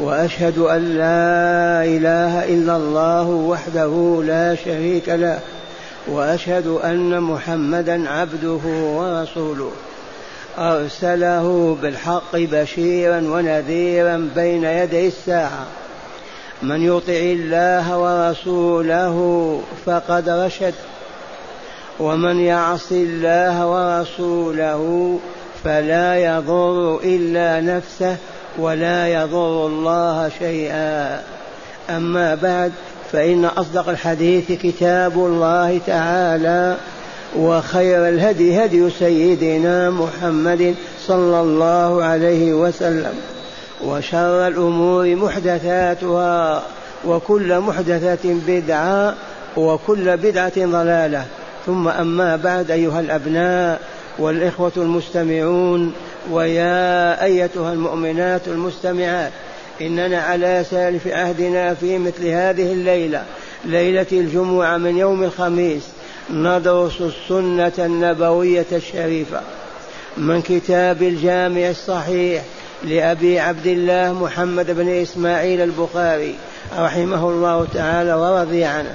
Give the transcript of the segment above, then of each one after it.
وأشهد أن لا إله إلا الله وحده لا شريك له وأشهد أن محمدا عبده ورسوله. أرسله بالحق بشيرا ونذيرا بين يدي الساعة. من يطع الله ورسوله فقد رشد ومن يعص الله ورسوله فلا يضر إلا نفسه. ولا يضر الله شيئا. أما بعد فإن أصدق الحديث كتاب الله تعالى وخير الهدي هدي سيدنا محمد صلى الله عليه وسلم وشر الأمور محدثاتها وكل محدثة بدعة وكل بدعة ضلالة. ثم أما بعد أيها الأبناء والإخوة المستمعون ويا أيتها المؤمنات المستمعات إننا على سالف عهدنا في مثل هذه الليلة ليلة الجمعة من يوم الخميس ندرس السنة النبوية الشريفة من كتاب الجامع الصحيح لأبي عبد الله محمد بن إسماعيل البخاري رحمه الله تعالى ورضي عنه.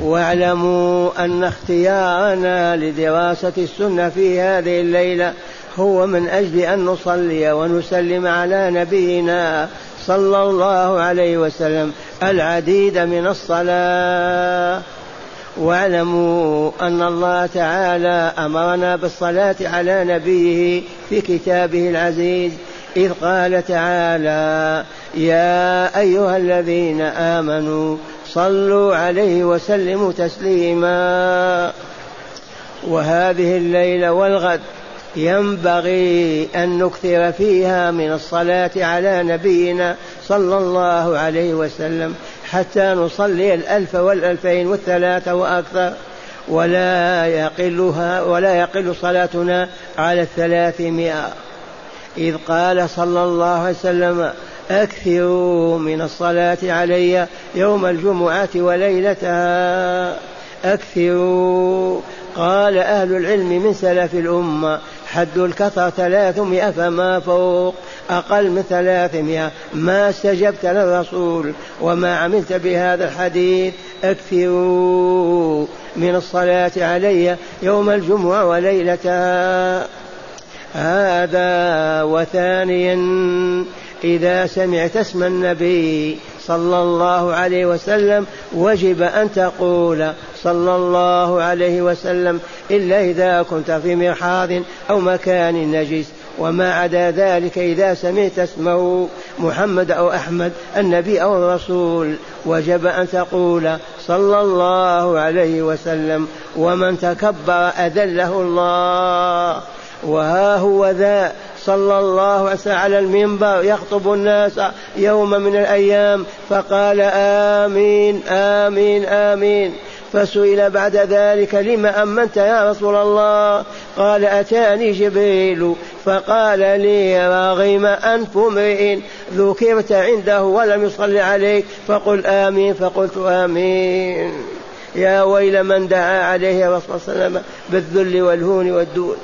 واعلموا أن اختيارنا لدراسة السنة في هذه الليلة هو من أجل أن نصلي ونسلم على نبينا صلى الله عليه وسلم. العديد من الصلاة. واعلموا أن الله تعالى أمرنا بالصلاة على نبيه في كتابه العزيز. إذ قال تعالى يا أيها الذين آمنوا صلوا عليه وسلموا تسليما. وهذه الليلة والغد ينبغي أن نكثر فيها من الصلاة على نبينا صلى الله عليه وسلم حتى نصلي الألف والألفين والثلاثة وأكثر. ولا يقلها ولا يقل صلاتنا على الثلاثمائة. إذ قال صلى الله عليه وسلم أكثروا من الصلاة علي يوم الجمعة وليلتها. أكثروا. قال أهل العلم من سلف الأمة حد الكثر ثلاثمائة فما فوق. أقل من ثلاثمائة. ما استجبت للرسول وما عملت بهذا الحديث. أكثروا من الصلاة علي يوم الجمعة وليلتها هذا وثانيا. إذا سمعت اسم النبي صلى الله عليه وسلم وجب أن تقول صلى الله عليه وسلم إلا إذا كنت في مرحاض أو مكان نجس. وما عدا ذلك إذا سمعت اسمه محمد أو أحمد النبي أو الرسول وجب أن تقول صلى الله عليه وسلم ومن تكبر أذله الله. وها هو ذا صلى الله وسلم على المنبر يخطب الناس يوم من الأيام فقال آمين آمين آمين. فسئل بعد ذلك لم أمنت يا رسول الله؟ قال أتاني جبريل. فقال لي راغم أنف امرئ ذكرت عنده ولم يصل عليك. فقل آمين. فقلت آمين. يا ويل من دعا عليه الرسول صلى الله عليه وسلم بالذل والهون والدون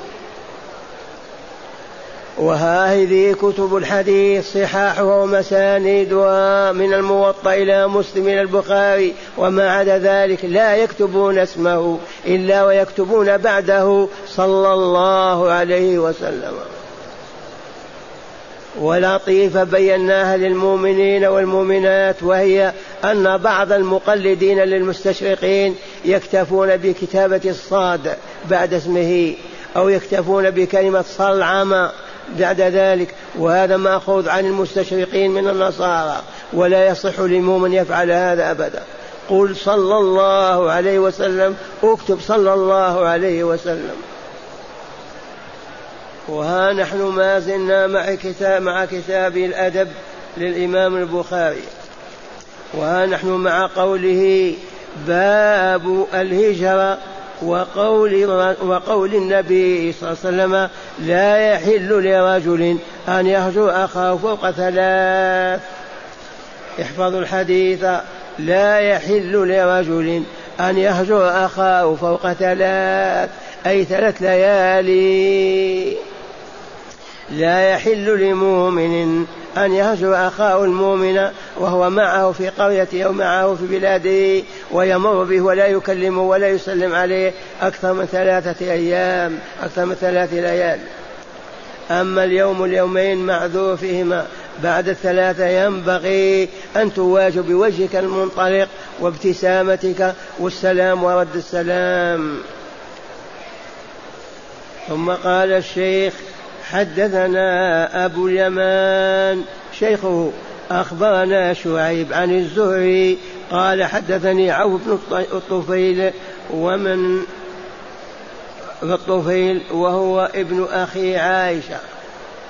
وهذه كتب الحديث صحاحها ومسانيدها من الموطأ إلى مسلم إلى البخاري وما عدا ذلك لا يكتبون اسمه إلا ويكتبون بعده صلى الله عليه وسلم. ولطيفة بيناها للمؤمنين والمؤمنات وهي أن بعض المقلدين للمستشرقين يكتفون بكتابة الصاد بعد اسمه أو يكتفون بكلمة صلعمة بعد ذلك وهذا ماخوذ عن المستشرقين من النصارى ولا يصح لمؤمن يفعل هذا أبدا. قل صلى الله عليه وسلم اكتب صلى الله عليه وسلم. وها نحن ما زلنا مع كتاب مع كتاب الأدب للإمام البخاري. وها نحن مع قوله باب الهجرة وقول وقول النبي صلى الله عليه وسلم لا يحل لرجل أن يهجر أخاه فوق ثلاث. احفظوا الحديث. لا يحل لرجل أن يهجر أخاه فوق ثلاث أي ثلاث ليالي. لا يحل لمؤمن أن يهجر أخاه المؤمن وهو معه في قريته أو معه في بلاده ويمر به ولا يكلمه ولا يسلم عليه أكثر من ثلاثة أيام أكثر من ثلاث ليال. أما اليوم اليومين معذور فيهما بعد الثلاثة ينبغي أن تواجه بوجهك المنطلق وابتسامتك والسلام ورد السلام. ثم قال الشيخ حدثنا أبو اليمان شيخه أخبرنا شعيب عن الزهري قال حدثني عوف بن الطفيل ومن الطفيل وهو ابن أخي عائشة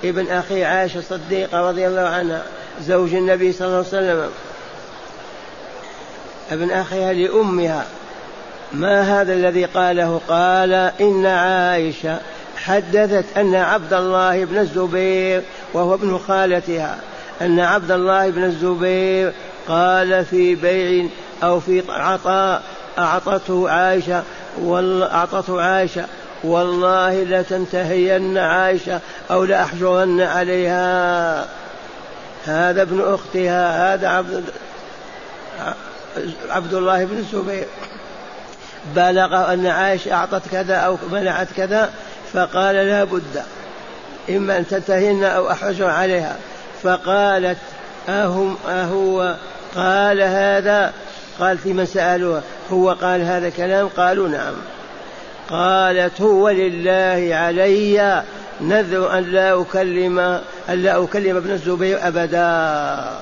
ابن أخي عائشة الصديقة رضي الله عنها زوج النبي صلى الله عليه وسلم. ابن أخيها لأمها. ما هذا الذي قاله؟ قال إن عائشة حدثت أن عبد الله بن الزبير وهو ابن خالتها أن عبد الله بن الزبير قال في بيع أو في عطاء أعطته عائشة أعطته عائشة والله لتنتهين عائشة أو لأحجرن عليها. هذا ابن أختها هذا عبد عبد الله بن الزبير. بلغ أن عائشة أعطت كذا أو منعت كذا فقال لا بد إما أن تنتهين أو أحجر عليها. فقالت أهم أهو قال هذا؟ قال في من سألوها؟ هو قال هذا كلام؟ قالوا نعم. قالت هو لله علي نذر أن لا أكلم أن لا أكلم ابن الزبير أبدا.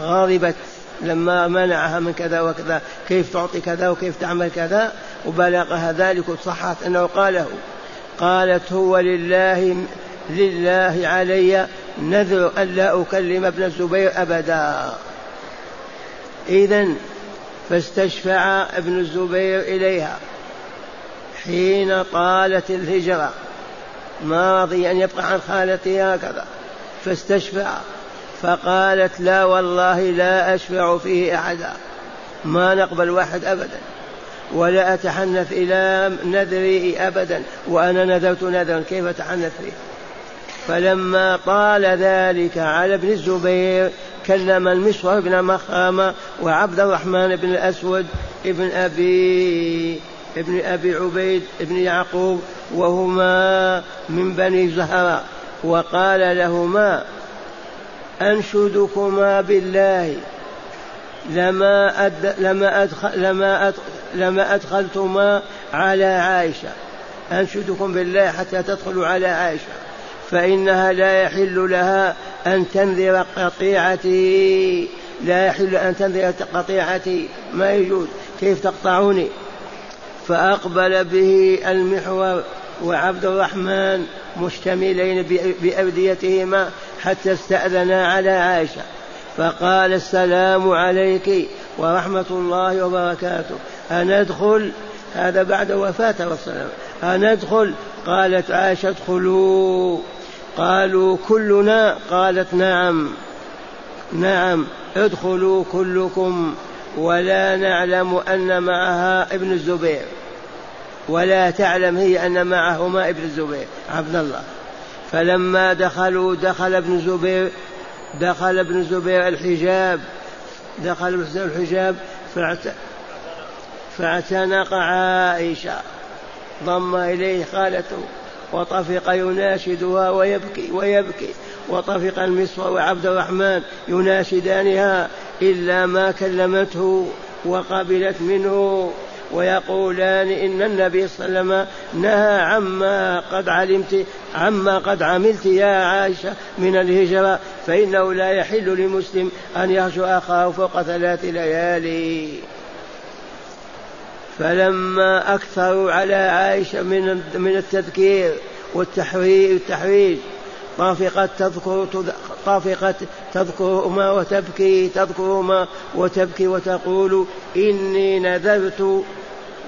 غضبت لما منعها من كذا وكذا. كيف تعطي كذا وكيف تعمل كذا؟ وبلغها ذلك وصحت أنه قاله. قالت هو لله لله علي نذر أن لا أكلم ابن الزبير أبدا. إذا فاستشفع ابن الزبير إليها حين طالت الهجرة ما رضي أن يبقى عن خالته هكذا. فاستشفع فقالت لا والله لا أشفع فيه أحدا ما نقبل واحد أبدا. ولا أتحنث إلى نذري أبدا وأنا نذرت نذرا كيف أتحنث فيه؟ فلما طال ذلك على ابن الزبير كلم المسور بن مخرمة وعبد الرحمن بن الأسود ابن أبي ابن أبي عبيد ابن يعقوب وهما من بني زهرة وقال لهما أنشدكما بالله. لما أد لما أدخل لما أدخل لما أدخلتما على عائشة. أنشدكم بالله حتى تدخلوا على عائشة. فإنها لا يحل لها أن تنذر قطيعتي. لا يحل أن تنذر قطيعتي. ما يجوز. كيف تقطعوني؟ فأقبل به المحور وعبد الرحمن مشتملين بأبديتهما حتى استأذنا على عائشة. فقال السلام عليك ورحمة الله وبركاته. أندخل؟ هذا بعد وفاة الرسول أندخل؟ قالت عائشة ادخلوا. قالوا كلنا؟ قالت نعم. نعم ادخلوا كلكم. ولا نعلم أن معها ابن الزبير. ولا تعلم هي أن معهما ابن الزبير عبد الله. فلما دخلوا دخل ابن الزبير دخل ابن الزبير الحجاب دخل ابن الزبير الحجاب فاعتنق عائشة. ضم إليه خالته وطفق يناشدها ويبكي ويبكي. وطفق المصر وعبد الرحمن يناشدانها إلا ما كلمته وقبلت منه. ويقولان إن النبي صلى الله عليه وسلم نهى عما قد علمت عما قد عملت يا عائشة من الهجرة فإنه لا يحل لمسلم أن يهجر أخاه فوق ثلاث ليالي. فلما أكثروا على عائشة من من التذكير والتحويج طافقت تذكر طافقت تذكرهما وتبكي تذكرهما وتبكي وتقول إني نذرت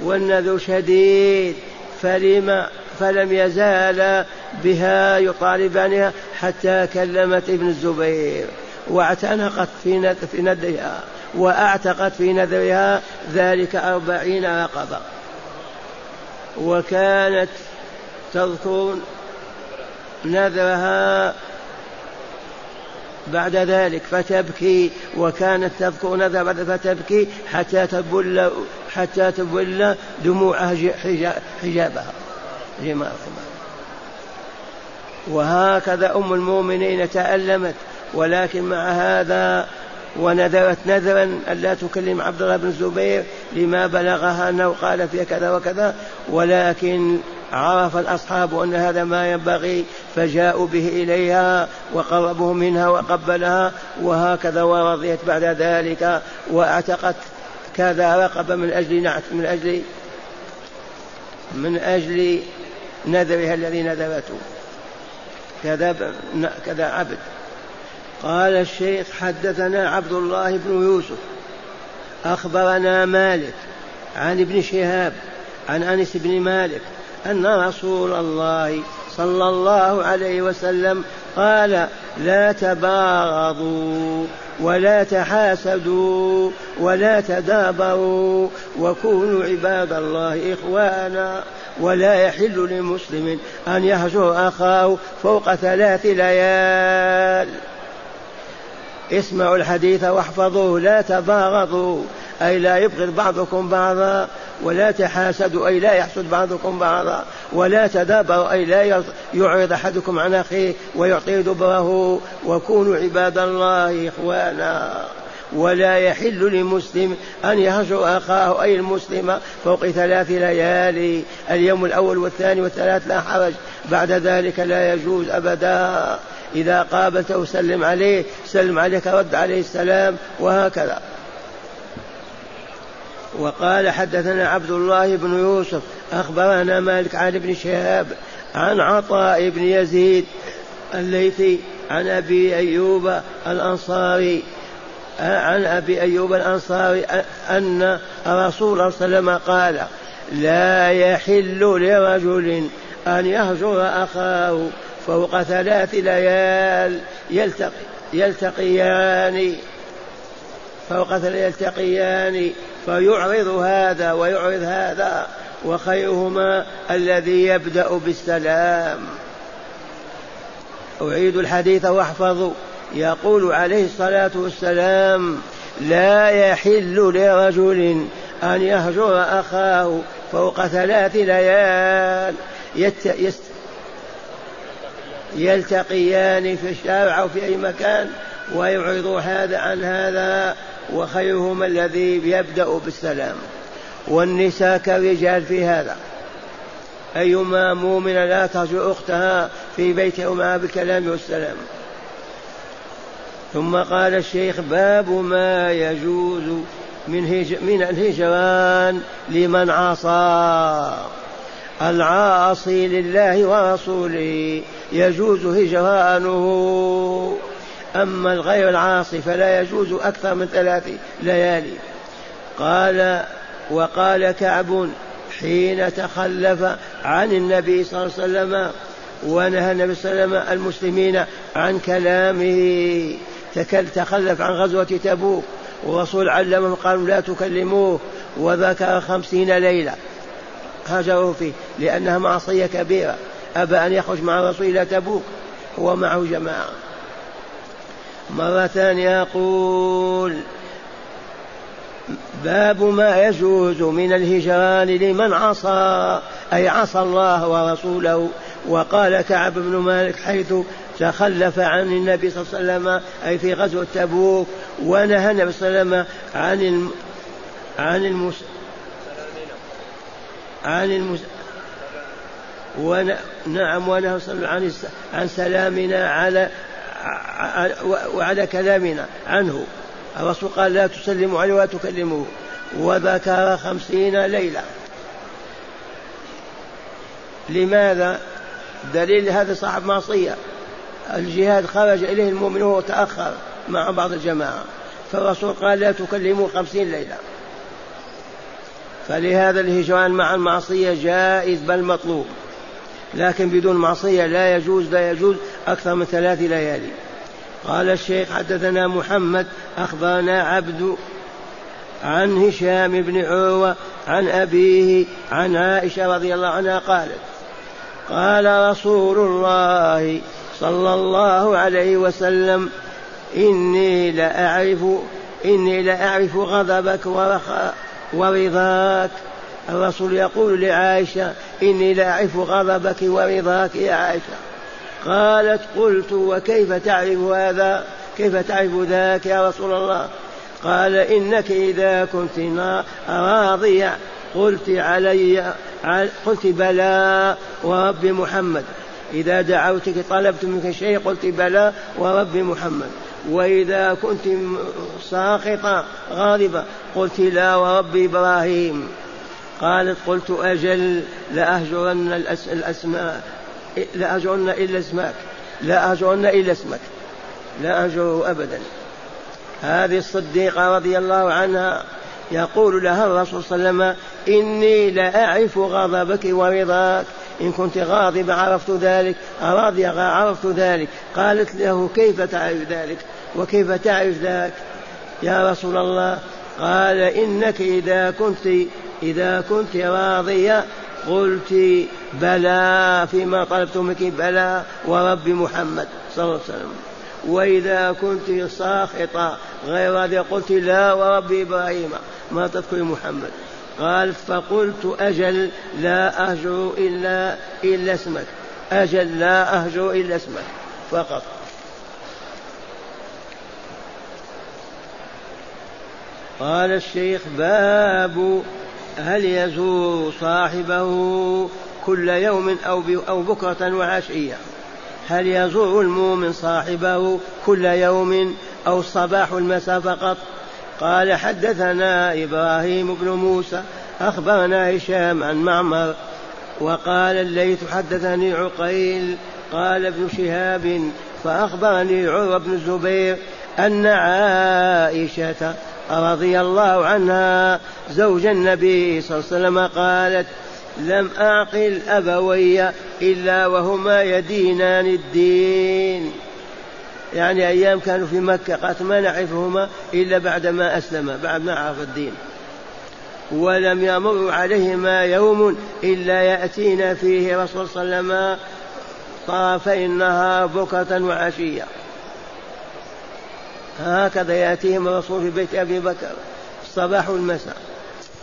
والنذر شديد فلم فلم يزال بها يطالبانها حتى كلمت ابن الزبير. واعتنقت في في نذرها وأعتقت في نذرها ذلك أربعين رقبة. وكانت تذكر نذرها بعد ذلك فتبكي وكانت تذكر نذر فتبكي حتى تبل حتى تبل دموعها حجابها. وهكذا أم المؤمنين تألمت ولكن مع هذا ونذرت نذرا ألا تكلم عبد الله بن الزبير لما بلغها أنه قال فيها كذا وكذا ولكن عرف الأصحاب أن هذا ما ينبغي فجاءوا به إليها وقربوا منها وقبلها وهكذا ورضيت بعد ذلك وأعتقت كذا رقبة من أجل نعت من أجل من أجل نذرها الذي نذرته. كذا كذا عبد. قال الشيخ حدثنا عبد الله بن يوسف أخبرنا مالك عن ابن شهاب عن أنس بن مالك أن رسول الله صلى الله عليه وسلم قال لا تباغضوا ولا تحاسدوا ولا تدابروا وكونوا عباد الله إخوانا ولا يحل لمسلم أن يهجر أخاه فوق ثلاث ليال. اسمعوا الحديث واحفظوه لا تباغضوا. أي لا يبغض بعضكم بعضا ولا تحاسدوا أي لا يحسد بعضكم بعضا ولا تدابروا أي لا يعرض أحدكم عن أخيه ويعطي دبره. وكونوا عباد الله إخوانا. ولا يحل لمسلم أن يهجر أخاه أي المسلم فوق ثلاث ليالي اليوم الأول والثاني والثلاث لا حرج بعد ذلك لا يجوز أبدا. إذا قابلته سلم عليه سلم عليك رد عليه السلام وهكذا. وقال حدثنا عبد الله بن يوسف أخبرنا مالك عن ابن شهاب عن عطاء بن يزيد الليثي عن أبي أيوب الأنصاري عن أبي أيوب الأنصاري أن رسول الله صلى الله عليه وسلم قال لا يحل لرجل أن يهجر أخاه فوق ثلاث ليال يلتقي يلتقيان فوق ثلاث يلتقيان فيعرض هذا ويعرض هذا وخيرهما الذي يبدأ بالسلام. أعيد الحديث واحفظوا يقول عليه الصلاة والسلام لا يحل لرجل أن يهجر أخاه فوق ثلاث ليال يت يست يلتقيان في الشارع أو في أي مكان ويعرض هذا عن هذا وخيرهما الذي يبدأ بالسلام. والنساء كالرجال في هذا. أيما مؤمنة لا ترجو أختها في بيتها ومعها بالكلام والسلام. ثم قال الشيخ باب ما يجوز من, هج من الهجران لمن عصى. العاصي لله ورسوله يجوز هجرانه. أما الغير العاصي فلا يجوز أكثر من ثلاث ليالي. قال وقال كعب حين تخلف عن النبي صلى الله عليه وسلم ونهى النبي صلى الله عليه وسلم المسلمين عن كلامه. تخلف عن غزوة تبوك. والرسول علمهم قالوا لا تكلموه وذكر خمسين ليلة. هاجروا فيه لأنها معصية كبيرة. أبى أن يخرج مع الرسول إلى تبوك هو معه جماعة. مرة ثانية يقول باب ما يجوز من الهجران لمن عصى أي عصى الله ورسوله. وقال كعب بن مالك حيث تخلف عن النبي صلى الله عليه وسلم أي في غزوة تبوك ونهى النبي صلى الله عليه وسلم عن الم... عن المس... عن المس... ون... نعم ونهى عن عن سلامنا على وعلى كلامنا عنه. الرسول قال لا تسلموا عليه ولا تكلموه. وذكر خمسين ليلة. لماذا؟ دليل هذا صاحب معصية. الجهاد خرج إليه المؤمن وهو تأخر مع بعض الجماعة. فالرسول قال لا تكلموا خمسين ليلة. فلهذا الهجران مع المعصية جائز بل مطلوب. لكن بدون معصية لا يجوز لا يجوز أكثر من ثلاث ليالي. قال الشيخ حدثنا محمد أخبرنا عبد عن هشام بن عروة عن أبيه عن عائشة رضي الله عنها قالت قال رسول الله صلى الله عليه وسلم إني لأعرف إني لأعرف غضبك ورضاك الرسول يقول لعائشة إني لأعرف غضبك ورضاك يا عائشة. قالت قلت وكيف تعرف هذا؟ كيف تعرف ذاك يا رسول الله؟ قال إنك إذا كنت راضية قلت علي قلت بلى ورب محمد. إذا دعوتك طلبت منك شيء. قلت بلى ورب محمد. وإذا كنت ساخطة غاضبة قلت لا ورب إبراهيم. قالت قلت أجل لأهجرن الأسماء لأهجرن إلا اسمك لا أهجرن إلا اسمك لا أهجره أبدا. هذه الصديقة رضي الله عنها يقول لها الرسول صلى الله عليه وسلم إني لأعرف غضبك ورضاك. إن كنت غاضبة عرفت ذلك راضية عرفت ذلك. قالت له كيف تعرف ذلك؟ وكيف تعرف ذاك يا رسول الله قال إنك إذا كنت إذا كنت راضية قلت بلى فيما طلبت منك بلى ورب محمد صلى الله عليه وسلم. وإذا كنت ساخطة غير راضية قلت لا ورب إبراهيم ما تذكر محمد. قال فقلت أجل لا أهجر إلا إلا اسمك. أجل لا أهجر إلا اسمك. فقط. قال الشيخ باب هل يزور صاحبه كل يوم أو أو بكرة وعشية؟ هل يزور المؤمن صاحبه كل يوم أو الصباح والمساء فقط؟ قال حدثنا إبراهيم بن موسى أخبرنا هشام عن معمر وقال الليث حدثني عقيل قال ابن شهاب فأخبرني عروة بن الزبير أن عائشة رضي الله عنها زوج النبي صلى الله عليه وسلم قالت لم أعقل أبوي إلا وهما يدينان الدين. يعني أيام كانوا في مكة قالت ما نعرفهما إلا بعدما أسلم بعد ما عرف الدين. ولم يمر عليهما يوم إلا يأتينا فيه رسول صلى الله عليه وسلم طرفي النهار بكرة وعشية. هكذا يأتيهم الرسول في بيت أبي بكر الصباح والمساء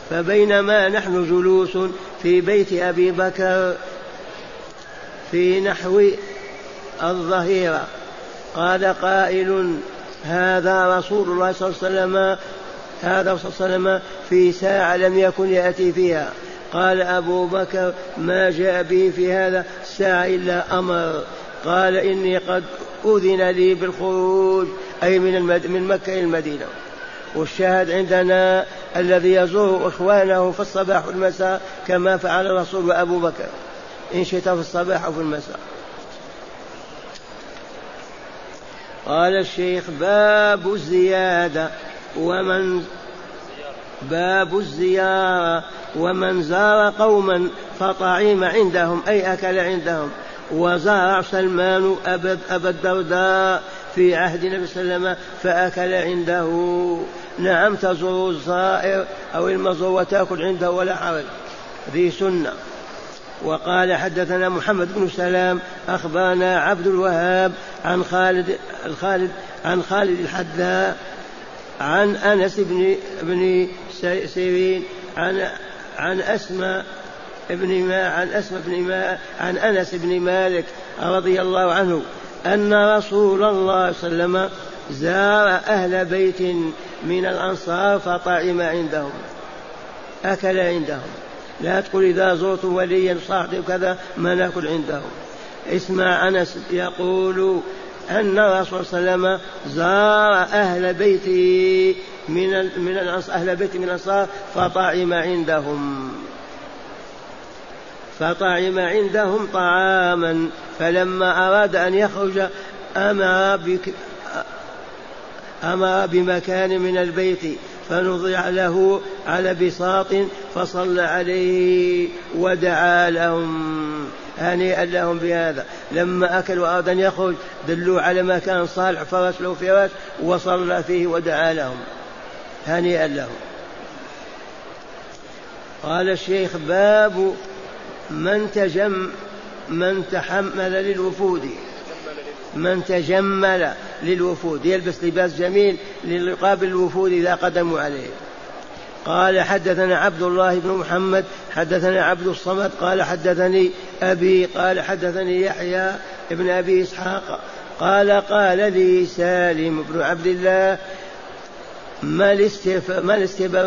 فبينما نحن جلوس في بيت أبي بكر في نحو الظهيرة قال قائل هذا رسول الله صلى الله عليه وسلم هذا صلى الله عليه وسلم في ساعة لم يكن يأتي فيها. قال أبو بكر ما جاء به في هذا الساعة إلا أمر. قال إني قد أذن لي بالخروج أي من, المد... من مكة إلى المدينة. والشاهد عندنا الذي يزور إخوانه في الصباح والمساء كما فعل الرسول وأبو بكر. إن شئت في الصباح أو في المساء. قال الشيخ باب الزيادة ومن باب الزيارة ومن زار قوما فطعم عندهم أي أكل عندهم. وزار سلمان أبا, أبا الدرداء في عهد النبي صلى الله عليه وسلم فأكل عنده. نعم تزور الزائر أو المزور وتأكل عنده ولا حرج. ذي سنة. وقال حدثنا محمد بن سلام أخبرنا عبد الوهاب عن خالد الخالد عن خالد الحذاء عن أنس بن بن سيرين عن عن أسماء ابن ما عن أسماء بن ما عن أنس بن مالك رضي الله عنه أن رسول الله صلى الله عليه وسلم زار أهل بيت من الأنصار فطعم عندهم. أكل عندهم. لا تقول إذا زرت وليا صاحبي وكذا ما نأكل عنده اسمع أنس يقول أن الرسول صلى الله عليه وسلم زار أهل بيته من من أهل بيت من الأنصار فطعم عندهم. فطعم عندهم طعاما فلما أراد أن يخرج أمر بك أمر بمكان من البيت فنضع له على بساط فصلى عليه ودعا لهم هنيئا لهم بهذا. لما أكلوا أرضا يخرج دلوا على مكان صالح فرش له فراش وصلى فيه ودعا لهم هنيئا لهم. قال الشيخ باب من تجم من تحمل للوفود. من تجمل للوفود. يلبس لباس جميل ليقابل الوفود إذا قدموا عليه. قال حدثنا عبد الله بن محمد حدثنا عبد الصمد قال حدثني أبي قال حدثني يحيى بن أبي إسحاق قال قال لي سالم بن عبد الله ما الاستبرق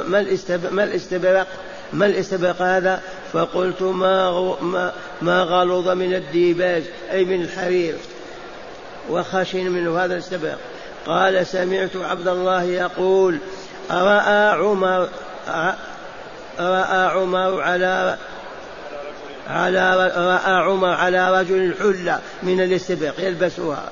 ما الاستبرق ما الاستبرق هذا؟ فقلت ما ما, غلظ من الديباج أي من الحرير. وخشن منه هذا الاستبرق قال سمعت عبد الله يقول رأى عمر رأى عمر على على رأى عمر على رجل حلة من الاستبرق يلبسها.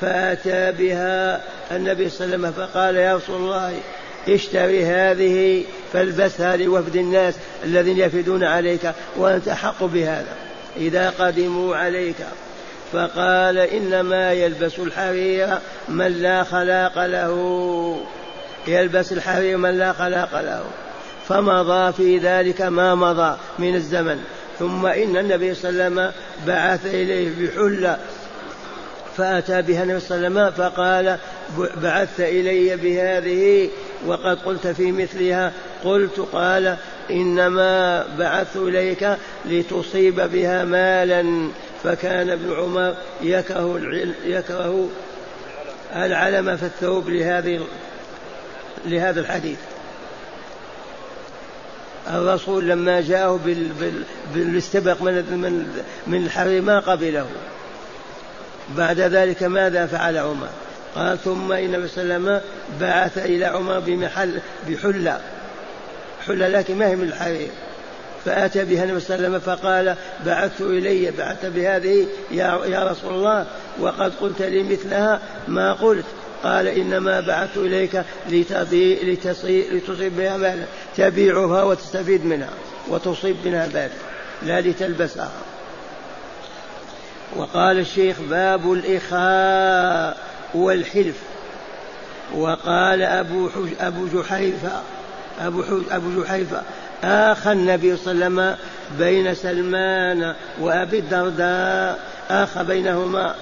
فأتى بها النبي صلى الله عليه وسلم فقال يا رسول الله اشتري هذه فالبسها لوفد الناس الذين يفدون عليك وأنت أحق بهذا. إذا قدموا عليك فقال إنما يلبس الحرير من لا خلاق له. يلبس الحرير من لا خلاق له. فمضى في ذلك ما مضى من الزمن. ثم إن النبي صلى الله عليه وسلم بعث إليه بحلة فأتى بها النبي صلى الله عليه وسلم فقال بعثت إلي بهذه وقد قلت في مثلها قلت قال إنما بعثت إليك لتصيب بها مالا فكان ابن عمر يكره يكره العلم في الثوب لهذه لهذا الحديث. الرسول لما جاءه بالاستبق من من من الحرير ما قبله. بعد ذلك ماذا فعل عمر؟ قال ثم عليه وسلم بعث إلى عمر بمحل بحلة. حلة لكن ما هي من الحرير. فأتى بها النبي صلى الله عليه وسلم فقال بعثت إلي بعثت بهذه يا يا رسول الله وقد قلت لي مثلها ما قلت. قال إنما بعثت إليك لتصيب بها مالا تبيعها وتستفيد منها وتصيب منها بال لا لتلبسها. وقال الشيخ باب الإخاء. والحلف وقال أبو أبو جحيفة أبو أبو جحيفة آخى النبي صلى الله عليه وسلم بين سلمان وأبي الدرداء آخى بينهما.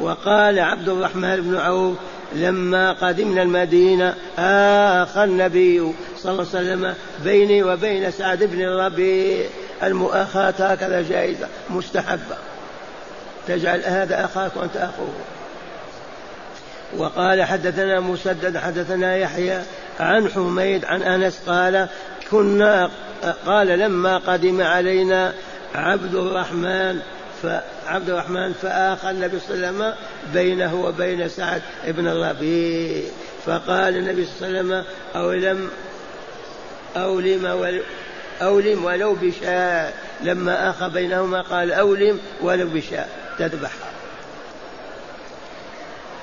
وقال عبد الرحمن بن عوف لما قدمنا المدينة آخى النبي صلى الله عليه وسلم بيني وبين سعد بن الربيع المؤاخاة هكذا جائزة مستحبة. تجعل هذا أخاك وأنت أخوه. وقال حدثنا مسدد حدثنا يحيى عن حميد عن أنس قال كنا قال لما قدم علينا عبد الرحمن فعبد الرحمن فآخى النبي صلى الله عليه وسلم بينه وبين سعد بن الربيع فقال النبي صلى الله عليه وسلم أولم أولم أولم ولو بشاء. لما آخى بينهما قال أولم ولو بشاء. تذبحها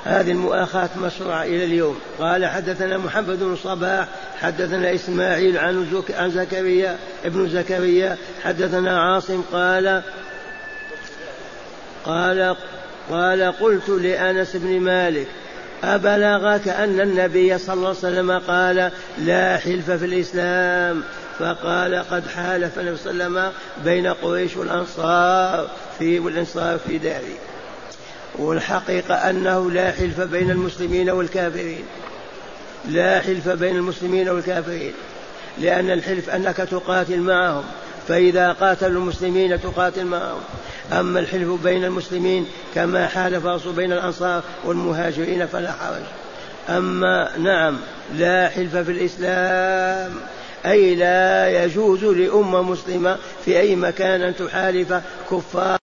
هذه المؤاخاة مشروعة إلى اليوم. قال حدثنا محمد بن صباح حدثنا إسماعيل عن عن زكريا ابن زكريا حدثنا عاصم قال قال قال قلت لأنس بن مالك أبلغك أن النبي صلى الله عليه وسلم قال لا حلف في الإسلام. فقال قد حالف النبي صلى الله عليه وسلم بين قريش والأنصار في والأنصار في داري والحقيقة أنه لا حلف بين المسلمين والكافرين. لا حلف بين المسلمين والكافرين. لأن الحلف أنك تقاتل معهم. فإذا قاتلوا المسلمين تقاتل معهم. أما الحلف بين المسلمين كما حالف بين الأنصار والمهاجرين فلا حرج. أما نعم لا حلف في الإسلام. أي لا يجوز لأمة مسلمة في أي مكان أن تحالف كفار.